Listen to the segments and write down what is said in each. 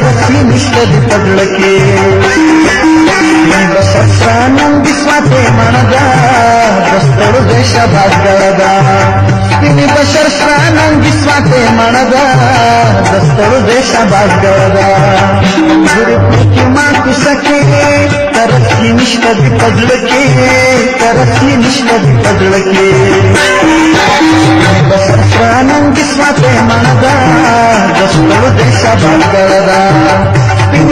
پڑکے بسانگواتے مان گا بستر دیش آباد گڑ گا تین بسان سواتے مانگا بستر دیش آباد گڑ گا ماتو سکے ترقی مشکل پڑ کے طرف ہی مشکل پڑ کے माण्हू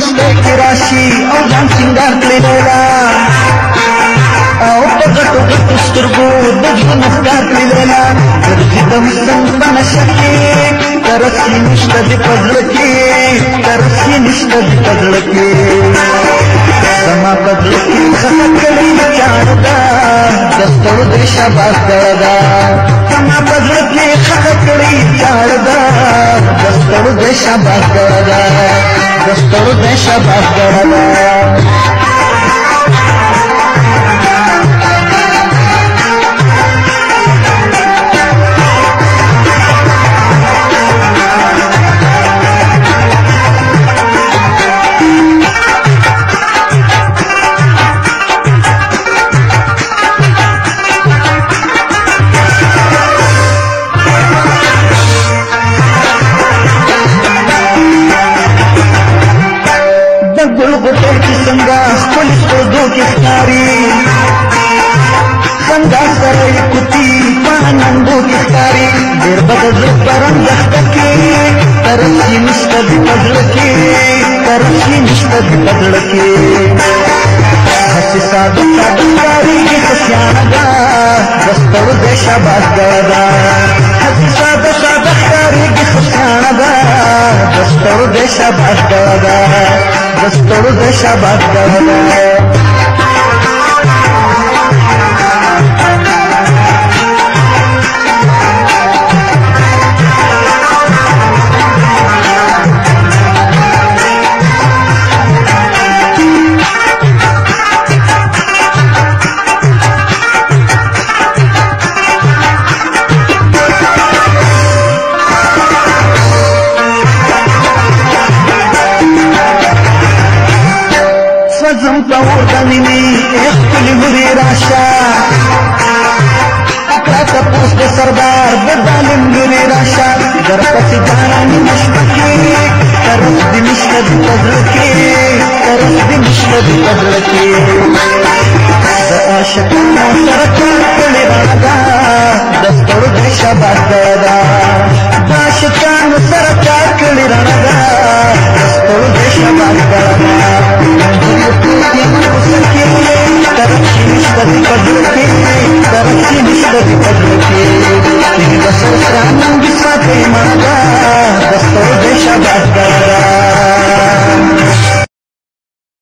راشی اور جم سنگار دلہ گا سنگ منسل پدل کے ترسی نس پدل کے بدلتی سمتہ کس طرح دشا باز دما بدلتے سمکڑی جاندہ کس طرح دشاب کر رہا ہے ದೋಸ್ತರು ದೇಶ ಭಾಸ್ಕರದ تاریا کرتی دیر بدل پرندے ترسی بدل کے ترکیب بدل کے دادی سیاح باد Todos do é Shabbatão راشا تپس کے سردار بدالاشاس جانا مشکل